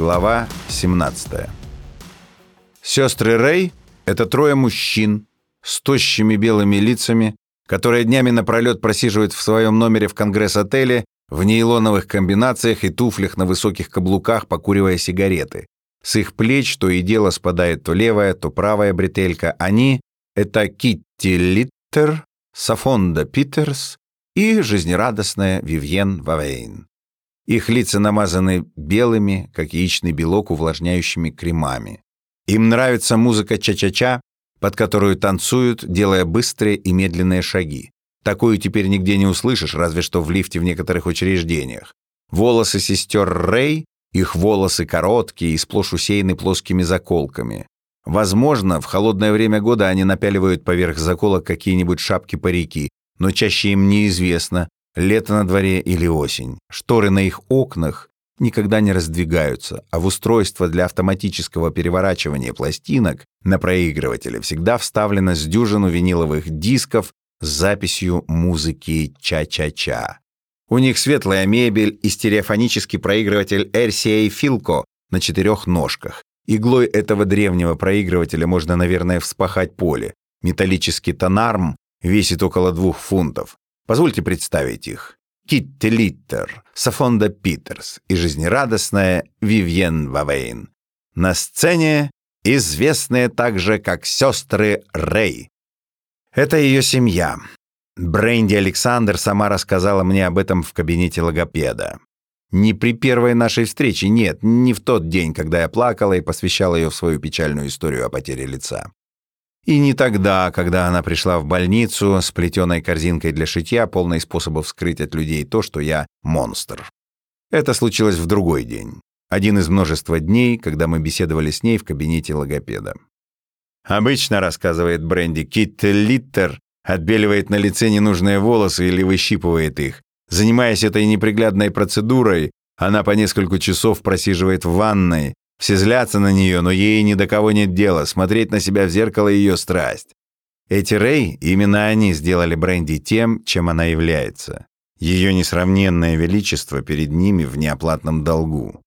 Глава 17. Сестры Рэй — это трое мужчин с тощими белыми лицами, которые днями напролет просиживают в своем номере в конгресс-отеле в нейлоновых комбинациях и туфлях на высоких каблуках, покуривая сигареты. С их плеч то и дело спадает то левая, то правая бретелька. Они — это Китти Литтер, Сафонда Питерс и жизнерадостная Вивьен Вавейн. Их лица намазаны белыми, как яичный белок, увлажняющими кремами. Им нравится музыка ча-ча-ча, под которую танцуют, делая быстрые и медленные шаги. Такую теперь нигде не услышишь, разве что в лифте в некоторых учреждениях. Волосы сестер Рэй, их волосы короткие и сплошь усеяны плоскими заколками. Возможно, в холодное время года они напяливают поверх заколок какие-нибудь шапки-парики, но чаще им неизвестно, лето на дворе или осень. Шторы на их окнах никогда не раздвигаются, а в устройство для автоматического переворачивания пластинок на проигрывателе всегда вставлено с дюжину виниловых дисков с записью музыки «Ча-ча-ча». У них светлая мебель и стереофонический проигрыватель RCA Filco на четырех ножках. Иглой этого древнего проигрывателя можно, наверное, вспахать поле. Металлический тонарм весит около двух фунтов. Позвольте представить их. Китти Литтер, Сафонда Питерс и жизнерадостная Вивьен Вавейн. На сцене известные также как сестры Рэй. Это ее семья. Бренди Александр сама рассказала мне об этом в кабинете логопеда. Не при первой нашей встрече, нет, не в тот день, когда я плакала и посвящала ее в свою печальную историю о потере лица. И не тогда, когда она пришла в больницу с плетеной корзинкой для шитья, полной способов скрыть от людей то, что я монстр. Это случилось в другой день. Один из множества дней, когда мы беседовали с ней в кабинете логопеда. Обычно, рассказывает Бренди, Кит Литтер отбеливает на лице ненужные волосы или выщипывает их. Занимаясь этой неприглядной процедурой, она по несколько часов просиживает в ванной, все злятся на нее, но ей ни до кого нет дела. Смотреть на себя в зеркало — ее страсть. Эти Рэй, именно они сделали Бренди тем, чем она является. Ее несравненное величество перед ними в неоплатном долгу.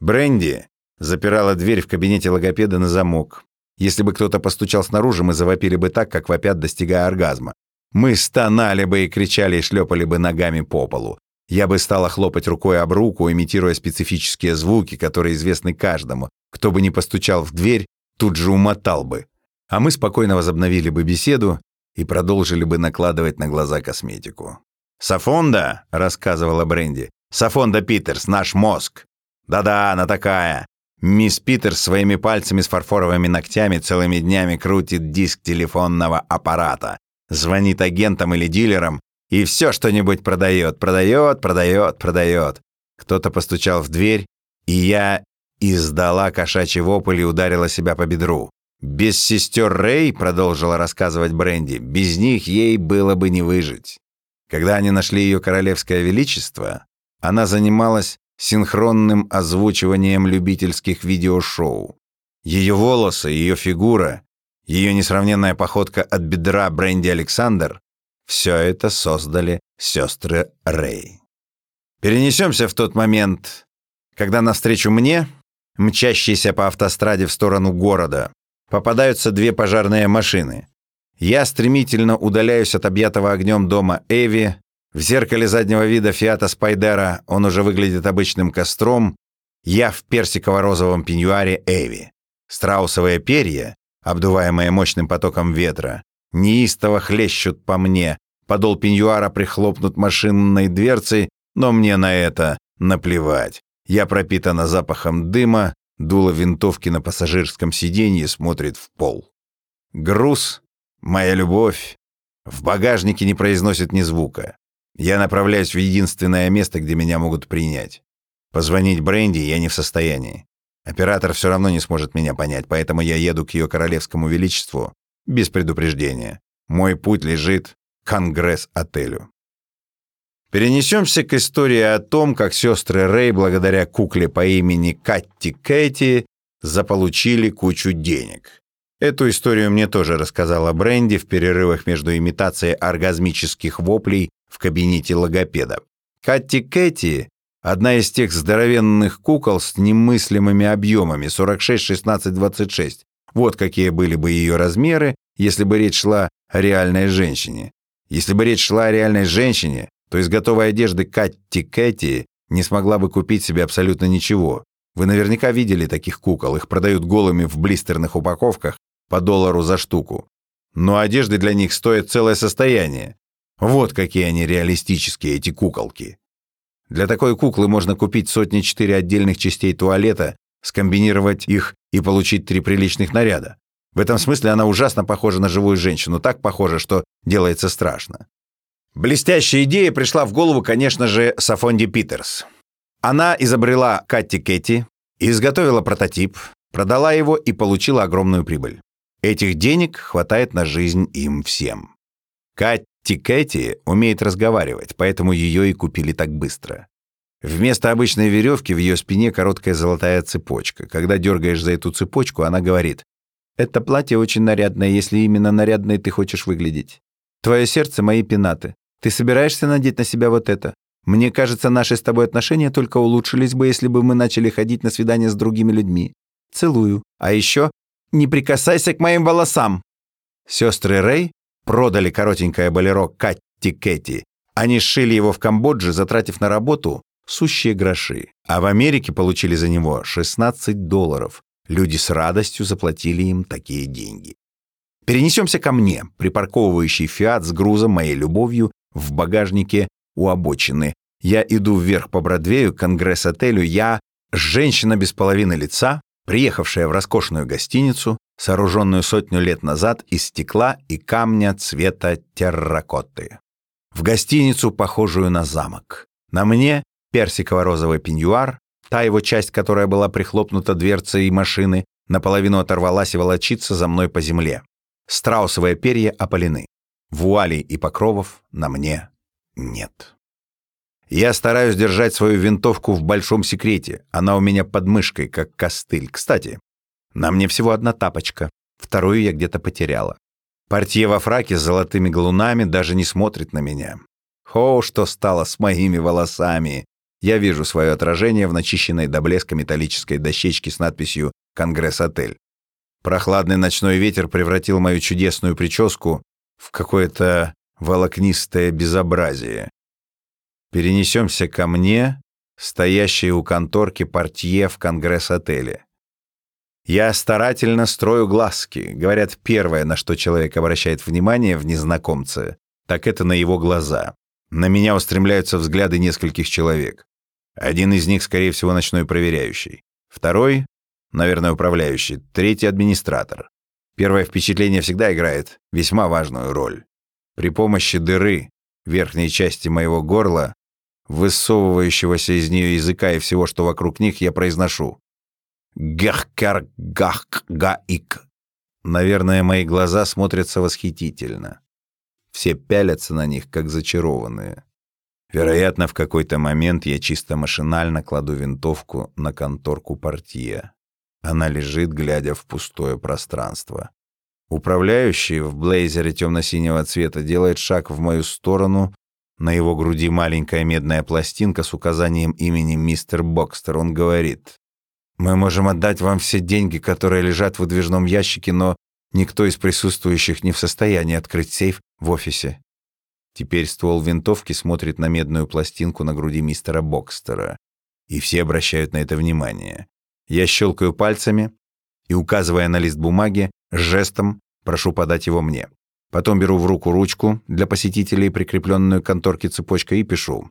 Бренди запирала дверь в кабинете логопеда на замок. Если бы кто-то постучал снаружи, мы завопили бы так, как вопят, достигая оргазма. Мы стонали бы и кричали и шлепали бы ногами по полу. Я бы стала хлопать рукой об руку, имитируя специфические звуки, которые известны каждому. Кто бы ни постучал в дверь, тут же умотал бы. А мы спокойно возобновили бы беседу и продолжили бы накладывать на глаза косметику. «Сафонда», — рассказывала Бренди, — «Сафонда Питерс, наш мозг». «Да-да, она такая». Мисс Питерс своими пальцами с фарфоровыми ногтями целыми днями крутит диск телефонного аппарата, звонит агентам или дилерам и все что-нибудь продает, продает, продает, продает. Кто-то постучал в дверь, и я издала кошачий вопль и ударила себя по бедру. «Без сестер Рэй», — продолжила рассказывать Бренди, — «без них ей было бы не выжить». Когда они нашли ее королевское величество, она занималась синхронным озвучиванием любительских видеошоу. Ее волосы, ее фигура, ее несравненная походка от бедра Бренди Александр все это создали сестры Рэй. Перенесемся в тот момент, когда навстречу мне, мчащейся по автостраде в сторону города, попадаются две пожарные машины. Я стремительно удаляюсь от объятого огнем дома Эви. В зеркале заднего вида Фиата Спайдера он уже выглядит обычным костром. Я в персиково-розовом пеньюаре Эви. Страусовые перья, обдуваемые мощным потоком ветра, неистово хлещут по мне. Подол пеньюара прихлопнут машинной дверцей, но мне на это наплевать. Я пропитана запахом дыма, дуло винтовки на пассажирском сиденье смотрит в пол. Груз, моя любовь, в багажнике не произносит ни звука. Я направляюсь в единственное место, где меня могут принять. Позвонить Бренди я не в состоянии. Оператор все равно не сможет меня понять, поэтому я еду к ее королевскому величеству без предупреждения. Мой путь лежит к Конгресс-отелю. Перенесемся к истории о том, как сестры Рэй, благодаря кукле по имени Катти Кэти, заполучили кучу денег. Эту историю мне тоже рассказала Бренди в перерывах между имитацией оргазмических воплей в кабинете логопеда. Катти Кэти Одна из тех здоровенных кукол с немыслимыми объемами 46, 16, 26. Вот какие были бы ее размеры, если бы речь шла о реальной женщине. Если бы речь шла о реальной женщине, то из готовой одежды Катти Кэти не смогла бы купить себе абсолютно ничего. Вы наверняка видели таких кукол, их продают голыми в блистерных упаковках по доллару за штуку. Но одежды для них стоят целое состояние. Вот какие они реалистические, эти куколки. Для такой куклы можно купить сотни-четыре отдельных частей туалета, скомбинировать их и получить три приличных наряда. В этом смысле она ужасно похожа на живую женщину, так похожа, что делается страшно. Блестящая идея пришла в голову, конечно же, Сафонди Питерс. Она изобрела Катти Кэти, изготовила прототип, продала его и получила огромную прибыль. Этих денег хватает на жизнь им всем. Катти Кэти умеет разговаривать, поэтому ее и купили так быстро. Вместо обычной веревки в ее спине короткая золотая цепочка. Когда дергаешь за эту цепочку, она говорит, «Это платье очень нарядное, если именно нарядное ты хочешь выглядеть. Твое сердце — мои пенаты. Ты собираешься надеть на себя вот это? Мне кажется, наши с тобой отношения только улучшились бы, если бы мы начали ходить на свидания с другими людьми. Целую. А еще не прикасайся к моим волосам!» Сестры Рэй продали коротенькое болеро Катти Кэти. Они сшили его в Камбодже, затратив на работу сущие гроши. А в Америке получили за него 16 долларов. Люди с радостью заплатили им такие деньги. Перенесемся ко мне, припарковывающий «Фиат» с грузом моей любовью в багажнике у обочины. Я иду вверх по Бродвею Конгресс-отелю. Я женщина без половины лица, приехавшая в роскошную гостиницу, сооруженную сотню лет назад из стекла и камня цвета терракоты. В гостиницу, похожую на замок. На мне персиково-розовый пеньюар, та его часть, которая была прихлопнута дверцей машины, наполовину оторвалась и волочится за мной по земле. Страусовые перья опалены. Вуалей и покровов на мне нет. Я стараюсь держать свою винтовку в большом секрете. Она у меня под мышкой, как костыль. Кстати, на мне всего одна тапочка. Вторую я где-то потеряла. Портье во фраке с золотыми галунами даже не смотрит на меня. О, что стало с моими волосами! Я вижу свое отражение в начищенной до блеска металлической дощечке с надписью «Конгресс-отель». Прохладный ночной ветер превратил мою чудесную прическу в какое-то волокнистое безобразие. Перенесемся ко мне, стоящей у конторки портье в Конгресс-отеле. Я старательно строю глазки. Говорят, первое, на что человек обращает внимание в незнакомце, так это на его глаза. На меня устремляются взгляды нескольких человек. Один из них, скорее всего, ночной проверяющий. Второй, наверное, управляющий. Третий — администратор. Первое впечатление всегда играет весьма важную роль. При помощи дыры верхней части моего горла, высовывающегося из нее языка и всего, что вокруг них, я произношу «Гехкар-гах-гаик». Наверное, мои глаза смотрятся восхитительно. Все пялятся на них, как зачарованные. Вероятно, в какой-то момент я чисто машинально кладу винтовку на конторку портье. Она лежит, глядя в пустое пространство. Управляющий в блейзере темно-синего цвета делает шаг в мою сторону. На его груди маленькая медная пластинка с указанием имени мистер Бокстер. Он говорит, «Мы можем отдать вам все деньги, которые лежат в выдвижном ящике, но никто из присутствующих не в состоянии открыть сейф в офисе». Теперь ствол винтовки смотрит на медную пластинку на груди мистера Бокстера. И все обращают на это внимание. Я щелкаю пальцами и, указывая на лист бумаги, жестом Прошу подать его мне. Потом беру в руку ручку для посетителей, прикрепленную к конторке цепочкой, и пишу.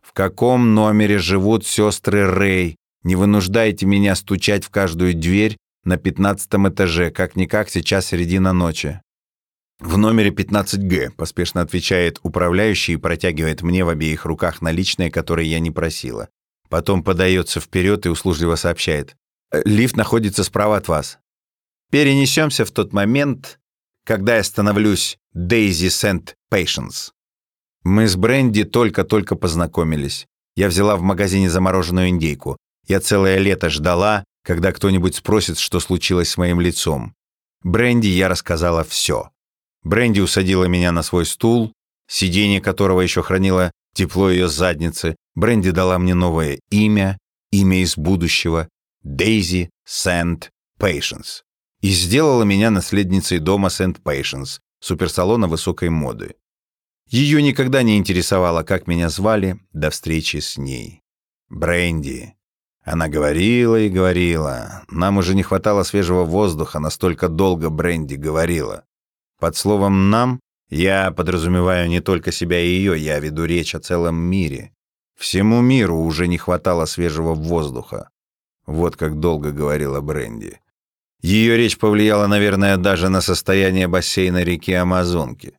«В каком номере живут сестры Рэй? Не вынуждайте меня стучать в каждую дверь на пятнадцатом этаже, как-никак сейчас середина ночи». «В номере 15Г», — поспешно отвечает управляющий и протягивает мне в обеих руках наличные, которые я не просила. Потом подается вперед и услужливо сообщает. «Лифт находится справа от вас. Перенесемся в тот момент, когда я становлюсь Дейзи Сент Пейшенс. Мы с Бренди только-только познакомились. Я взяла в магазине замороженную индейку. Я целое лето ждала, когда кто-нибудь спросит, что случилось с моим лицом. Бренди я рассказала все. Бренди усадила меня на свой стул, сиденье которого еще хранило тепло ее задницы. Бренди дала мне новое имя, имя из будущего — Дейзи Сент Пейшенс, и сделала меня наследницей дома Сент Пейшенс, суперсалона высокой моды. Ее никогда не интересовало, как меня звали, до встречи с ней. Бренди. Она говорила и говорила. Нам уже не хватало свежего воздуха, настолько долго Бренди говорила. Под словом «нам» я подразумеваю не только себя и ее, я веду речь о целом мире. Всему миру уже не хватало свежего воздуха. Вот как долго говорила Бренди. Ее речь повлияла, наверное, даже на состояние бассейна реки Амазонки.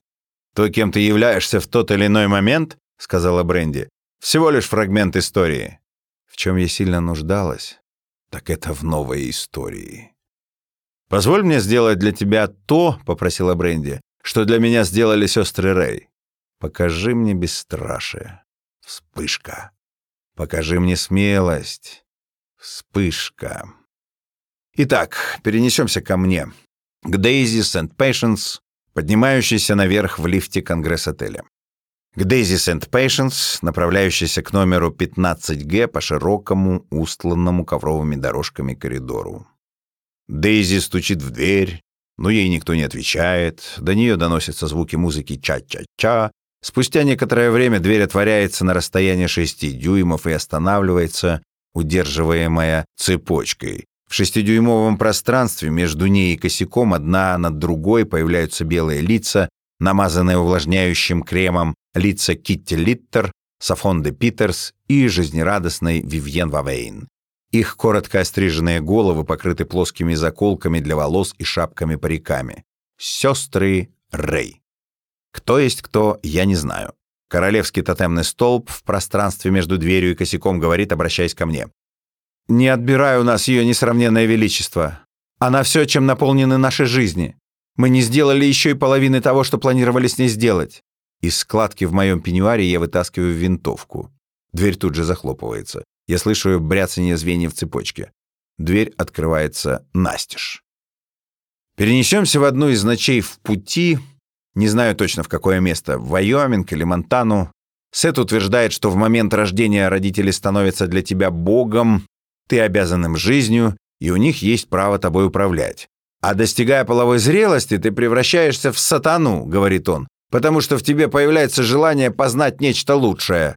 «То, кем ты являешься в тот или иной момент, — сказала Бренди, — всего лишь фрагмент истории. В чем я сильно нуждалась, так это в новой истории. «Позволь мне сделать для тебя то, — попросила Бренди, — что для меня сделали сестры Рэй. Покажи мне бесстрашие. Вспышка. Покажи мне смелость. Вспышка. Итак, перенесемся ко мне. К Дейзи Сент-Пейшенс, поднимающейся наверх в лифте Конгресс-отеля. К Дейзи Сент-Пейшенс, направляющейся к номеру 15Г по широкому, устланному ковровыми дорожками коридору. Дейзи стучит в дверь, но ей никто не отвечает. До нее доносятся звуки музыки ча-ча-ча. Спустя некоторое время дверь отворяется на расстоянии 6 дюймов и останавливается, удерживаемая цепочкой. В шестидюймовом пространстве между ней и косяком одна над другой появляются белые лица, намазанные увлажняющим кремом, лица Китти Литтер, Сафон де Питерс и жизнерадостной Вивьен Вавейн. Их коротко остриженные головы покрыты плоскими заколками для волос и шапками-париками. Сестры Рэй. Кто есть кто, я не знаю. Королевский тотемный столб в пространстве между дверью и косяком говорит, обращаясь ко мне. «Не отбирай у нас ее несравненное величество. Она все, чем наполнены наши жизни. Мы не сделали еще и половины того, что планировали с ней сделать». Из складки в моем пеньюаре я вытаскиваю винтовку. Дверь тут же захлопывается. Я слышу бряцание звеньев в цепочке. Дверь открывается настежь. Перенесемся в одну из ночей в пути, не знаю точно в какое место, в Вайоминг или Монтану. Сет утверждает, что в момент рождения родители становятся для тебя богом, ты обязан им жизнью, и у них есть право тобой управлять. А достигая половой зрелости, ты превращаешься в сатану, говорит он, потому что в тебе появляется желание познать нечто лучшее.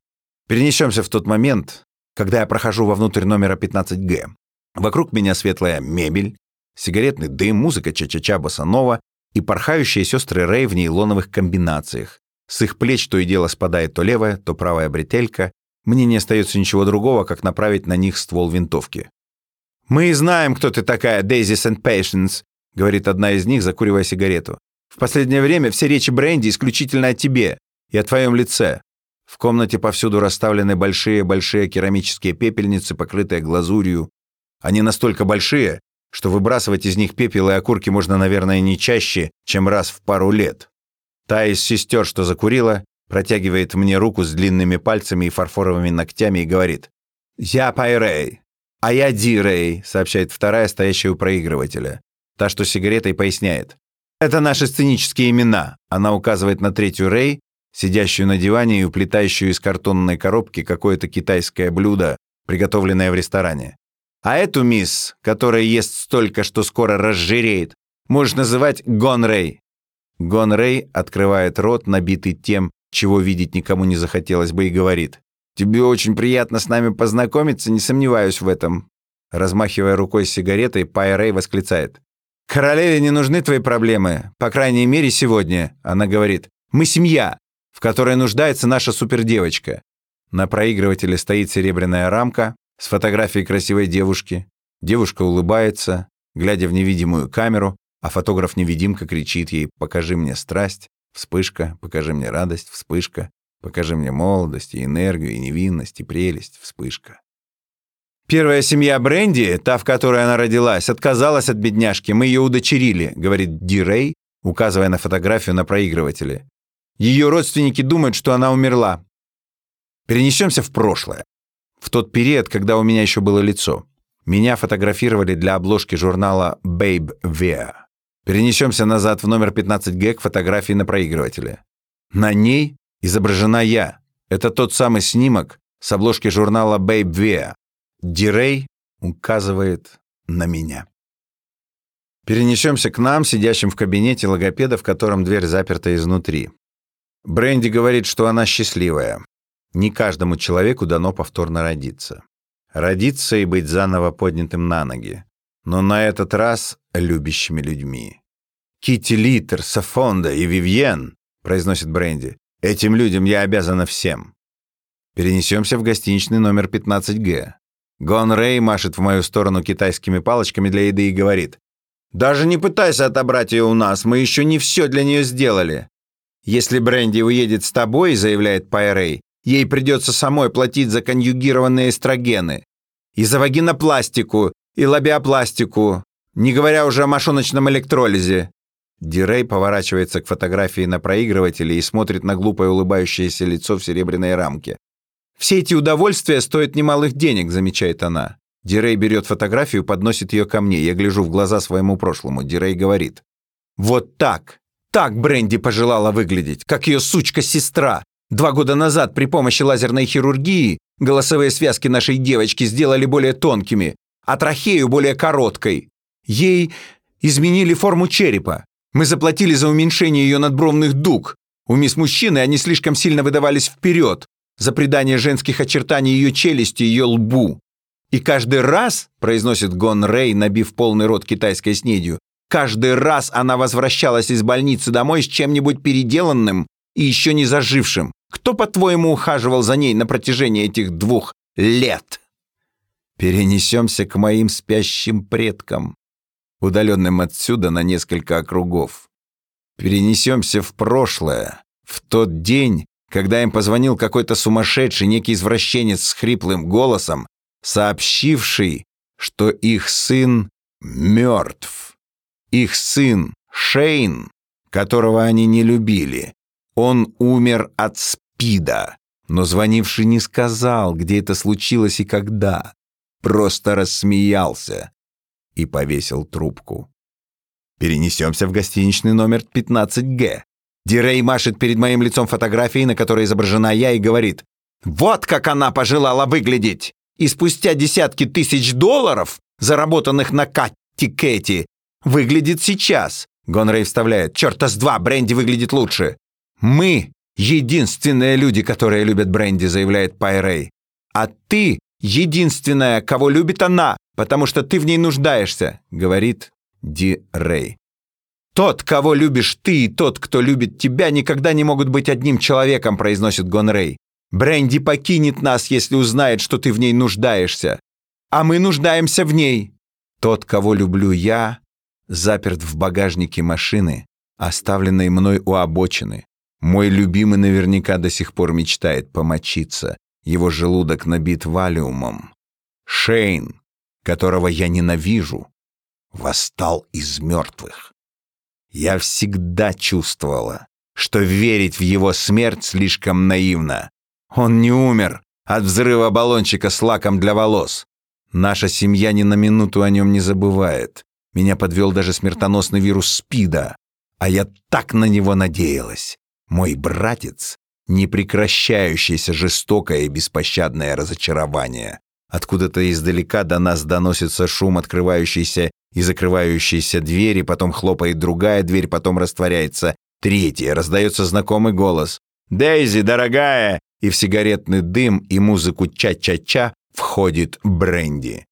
Перенесемся в тот момент, когда я прохожу вовнутрь номера 15Г. Вокруг меня светлая мебель, сигаретный дым, музыка ча-ча-ча босанова и порхающие сестры Рэй в нейлоновых комбинациях. С их плеч то и дело спадает то левая, то правая бретелька. Мне не остается ничего другого, как направить на них ствол винтовки. «Мы знаем, кто ты такая, Дейзи Сент-Пейшенс», — говорит одна из них, закуривая сигарету. «В последнее время все речи Бренди исключительно о тебе и о твоем лице. В комнате повсюду расставлены большие-большие керамические пепельницы, покрытые глазурью. Они настолько большие, что выбрасывать из них пепел и окурки можно, наверное, не чаще, чем раз в пару лет. Та из сестер, что закурила, протягивает мне руку с длинными пальцами и фарфоровыми ногтями и говорит «Я Пайрей». «А я Ди Рэй», — сообщает вторая, стоящая у проигрывателя. Та, что сигаретой, поясняет. «Это наши сценические имена». Она указывает на третью Рэй, сидящую на диване и уплетающую из картонной коробки какое-то китайское блюдо, приготовленное в ресторане. А эту мисс, которая ест столько, что скоро разжиреет, можешь называть Гон Рэй. Гон Рэй открывает рот, набитый тем, чего видеть никому не захотелось бы, и говорит. «Тебе очень приятно с нами познакомиться, не сомневаюсь в этом». Размахивая рукой с сигаретой, Пай Рэй восклицает. «Королеве не нужны твои проблемы, по крайней мере, сегодня», — она говорит. «Мы семья которой нуждается наша супердевочка. На проигрывателе стоит серебряная рамка с фотографией красивой девушки. Девушка улыбается, глядя в невидимую камеру, а фотограф-невидимка кричит ей «Покажи мне страсть», «Вспышка», «Покажи мне радость», «Вспышка», «Покажи мне молодость и энергию, и невинность, и прелесть», «Вспышка». «Первая семья Бренди, та, в которой она родилась, отказалась от бедняжки, мы ее удочерили», говорит Ди Рэй, указывая на фотографию на проигрывателе. Ее родственники думают, что она умерла. Перенесемся в прошлое. В тот период, когда у меня еще было лицо. Меня фотографировали для обложки журнала Babe Wear. Перенесемся назад в номер 15Г к фотографии на проигрывателе. На ней изображена я. Это тот самый снимок, с обложки журнала Babe Via. Дирей указывает на меня. Перенесемся к нам, сидящим в кабинете логопеда, в котором дверь заперта изнутри. Бренди говорит, что она счастливая. Не каждому человеку дано повторно родиться. Родиться и быть заново поднятым на ноги. Но на этот раз любящими людьми. Кити Литер, Сафонда и Вивьен, произносит Бренди. Этим людям я обязана всем. Перенесемся в гостиничный номер 15Г. Гон Рэй машет в мою сторону китайскими палочками для еды и говорит. «Даже не пытайся отобрать ее у нас, мы еще не все для нее сделали. Если Бренди уедет с тобой, заявляет Пайрей, ей придется самой платить за конъюгированные эстрогены. И за вагинопластику, и лабиопластику, не говоря уже о мошоночном электролизе. Дирей поворачивается к фотографии на проигрывателе и смотрит на глупое улыбающееся лицо в серебряной рамке. «Все эти удовольствия стоят немалых денег», — замечает она. Дирей берет фотографию, подносит ее ко мне. Я гляжу в глаза своему прошлому. Дирей говорит. «Вот так! Так Бренди пожелала выглядеть, как ее сучка-сестра. Два года назад при помощи лазерной хирургии голосовые связки нашей девочки сделали более тонкими, а трахею более короткой. Ей изменили форму черепа. Мы заплатили за уменьшение ее надбровных дуг. У мисс мужчины они слишком сильно выдавались вперед, за придание женских очертаний ее челюсти и ее лбу. И каждый раз, произносит Гон Рэй, набив полный рот китайской снедью, каждый раз она возвращалась из больницы домой с чем-нибудь переделанным и еще не зажившим. Кто, по-твоему, ухаживал за ней на протяжении этих двух лет? Перенесемся к моим спящим предкам удаленным отсюда на несколько округов. Перенесемся в прошлое, в тот день, когда им позвонил какой-то сумасшедший, некий извращенец с хриплым голосом, сообщивший, что их сын мертв. Их сын Шейн, которого они не любили, он умер от СПИДа, но звонивший не сказал, где это случилось и когда. Просто рассмеялся и повесил трубку. Перенесемся в гостиничный номер 15Г. Дирей машет перед моим лицом фотографией, на которой изображена я, и говорит, «Вот как она пожелала выглядеть! И спустя десятки тысяч долларов, заработанных на Катти Кэти, выглядит сейчас!» Гонрей вставляет, «Чёрта с два, Бренди выглядит лучше!» «Мы — единственные люди, которые любят Бренди», заявляет Пайрей. «А ты — единственная, кого любит она!» потому что ты в ней нуждаешься», — говорит Ди Рэй. «Тот, кого любишь ты, и тот, кто любит тебя, никогда не могут быть одним человеком», — произносит Гон Рэй. «Бренди покинет нас, если узнает, что ты в ней нуждаешься. А мы нуждаемся в ней. Тот, кого люблю я, заперт в багажнике машины, оставленной мной у обочины. Мой любимый наверняка до сих пор мечтает помочиться. Его желудок набит валиумом. Шейн, которого я ненавижу, восстал из мертвых. Я всегда чувствовала, что верить в его смерть слишком наивно. Он не умер от взрыва баллончика с лаком для волос. Наша семья ни на минуту о нем не забывает. Меня подвел даже смертоносный вирус СПИДа, а я так на него надеялась. Мой братец — непрекращающееся жестокое и беспощадное разочарование. Откуда-то издалека до нас доносится шум открывающейся и закрывающейся двери, потом хлопает другая дверь, потом растворяется третья, раздается знакомый голос. «Дейзи, дорогая!» И в сигаретный дым и музыку ча-ча-ча входит Бренди.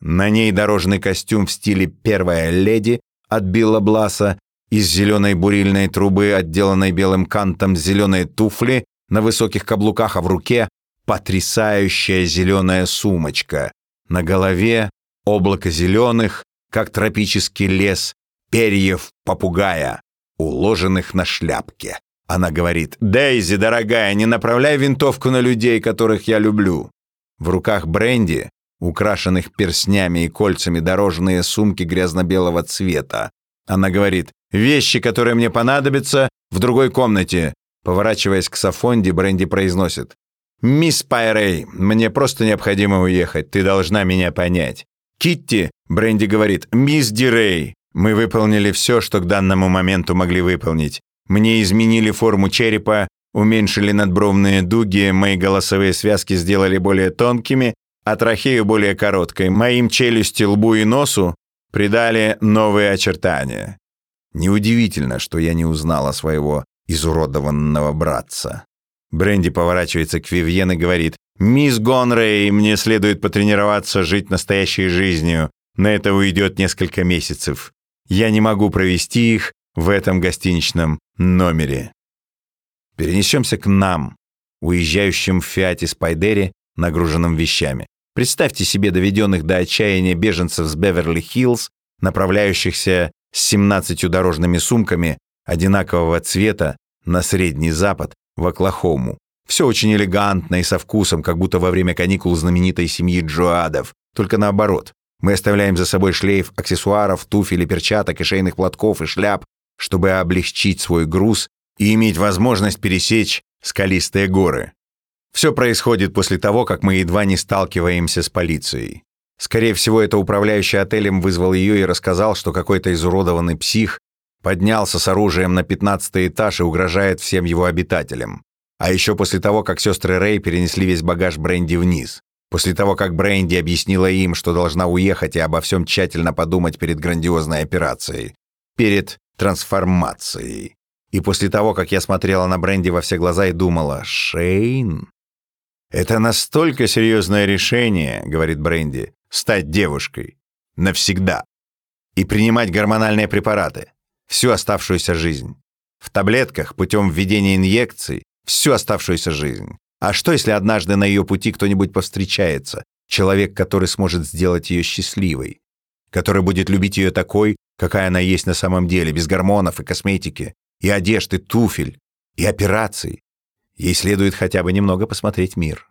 На ней дорожный костюм в стиле «Первая леди» от Билла Бласа, из зеленой бурильной трубы, отделанной белым кантом, зеленые туфли на высоких каблуках, а в руке потрясающая зеленая сумочка. На голове облако зеленых, как тропический лес, перьев попугая, уложенных на шляпке. Она говорит, «Дейзи, дорогая, не направляй винтовку на людей, которых я люблю». В руках Бренди, украшенных перстнями и кольцами дорожные сумки грязно-белого цвета. Она говорит, «Вещи, которые мне понадобятся, в другой комнате». Поворачиваясь к Сафонде, Бренди произносит, «Мисс Пайрей, мне просто необходимо уехать, ты должна меня понять». «Китти», — Бренди говорит, «Мисс Дирей, мы выполнили все, что к данному моменту могли выполнить. Мне изменили форму черепа, уменьшили надбровные дуги, мои голосовые связки сделали более тонкими, а трахею более короткой, моим челюсти, лбу и носу придали новые очертания. Неудивительно, что я не узнала своего изуродованного братца. Бренди поворачивается к Вивьен и говорит, «Мисс Гонрей, мне следует потренироваться жить настоящей жизнью. На это уйдет несколько месяцев. Я не могу провести их в этом гостиничном номере». Перенесемся к нам, уезжающим в Фиате Спайдере, нагруженным вещами. Представьте себе доведенных до отчаяния беженцев с Беверли-Хиллз, направляющихся с 17 дорожными сумками одинакового цвета на Средний Запад в Оклахому. Все очень элегантно и со вкусом, как будто во время каникул знаменитой семьи Джоадов. Только наоборот. Мы оставляем за собой шлейф аксессуаров, туфель и перчаток, и шейных платков, и шляп, чтобы облегчить свой груз и иметь возможность пересечь скалистые горы. Все происходит после того, как мы едва не сталкиваемся с полицией. Скорее всего, это управляющий отелем вызвал ее и рассказал, что какой-то изуродованный псих поднялся с оружием на 15 этаж и угрожает всем его обитателям. А еще после того, как сестры Рэй перенесли весь багаж Бренди вниз. После того, как Бренди объяснила им, что должна уехать и обо всем тщательно подумать перед грандиозной операцией. Перед трансформацией. И после того, как я смотрела на Бренди во все глаза и думала, «Шейн?» «Это настолько серьезное решение, — говорит Бренди, — стать девушкой. Навсегда. И принимать гормональные препараты всю оставшуюся жизнь. В таблетках путем введения инъекций всю оставшуюся жизнь. А что, если однажды на ее пути кто-нибудь повстречается, человек, который сможет сделать ее счастливой, который будет любить ее такой, какая она есть на самом деле, без гормонов и косметики, и одежд, и туфель, и операций. Ей следует хотя бы немного посмотреть мир.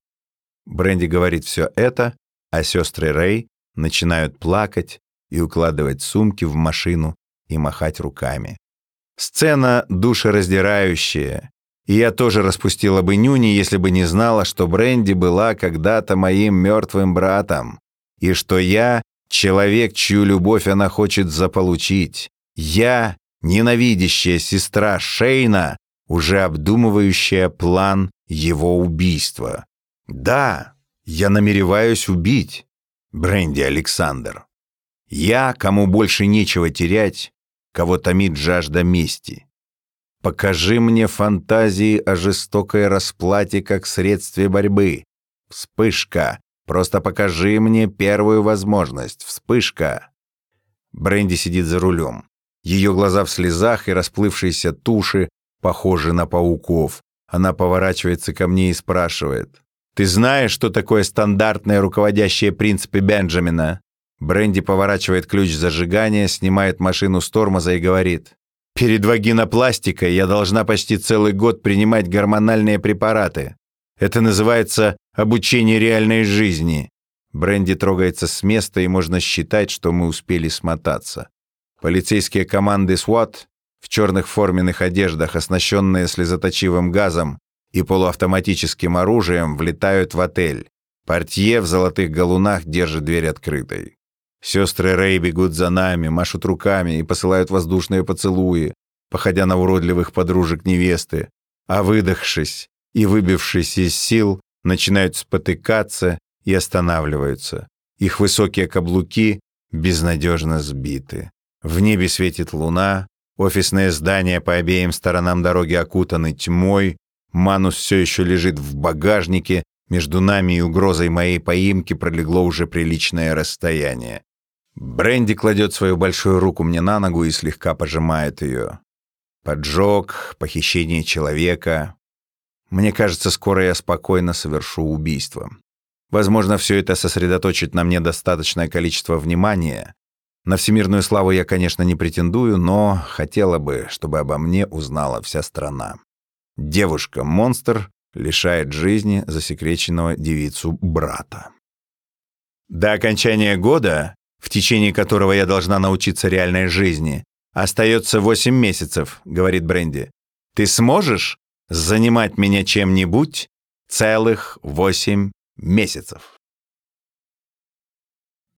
Бренди говорит все это, а сестры Рэй начинают плакать и укладывать сумки в машину и махать руками. Сцена душераздирающая, и я тоже распустила бы нюни, если бы не знала, что Бренди была когда-то моим мертвым братом, и что я — человек, чью любовь она хочет заполучить. Я — ненавидящая сестра Шейна, уже обдумывающая план его убийства. Да, я намереваюсь убить Бренди Александр. Я, кому больше нечего терять, кого томит жажда мести. Покажи мне фантазии о жестокой расплате как средстве борьбы. Вспышка. Просто покажи мне первую возможность. Вспышка. Бренди сидит за рулем. Ее глаза в слезах и расплывшиеся туши похожи на пауков. Она поворачивается ко мне и спрашивает. «Ты знаешь, что такое стандартные руководящие принципы Бенджамина?» Бренди поворачивает ключ зажигания, снимает машину с тормоза и говорит. «Перед вагинопластикой я должна почти целый год принимать гормональные препараты. Это называется обучение реальной жизни». Бренди трогается с места, и можно считать, что мы успели смотаться. Полицейские команды SWAT в черных форменных одеждах, оснащенные слезоточивым газом и полуавтоматическим оружием, влетают в отель. Портье в золотых галунах держит дверь открытой. Сестры Рэй бегут за нами, машут руками и посылают воздушные поцелуи, походя на уродливых подружек невесты, а выдохшись и выбившись из сил, начинают спотыкаться и останавливаются. Их высокие каблуки безнадежно сбиты. В небе светит луна, офисные здания по обеим сторонам дороги окутаны тьмой, Манус все еще лежит в багажнике, между нами и угрозой моей поимки пролегло уже приличное расстояние. Бренди кладет свою большую руку мне на ногу и слегка пожимает ее. Поджог, похищение человека. Мне кажется, скоро я спокойно совершу убийство. Возможно, все это сосредоточит на мне достаточное количество внимания. На всемирную славу я, конечно, не претендую, но хотела бы, чтобы обо мне узнала вся страна. Девушка-монстр лишает жизни засекреченного девицу брата. До окончания года в течение которого я должна научиться реальной жизни, остается восемь месяцев», — говорит Бренди. «Ты сможешь занимать меня чем-нибудь целых восемь месяцев?»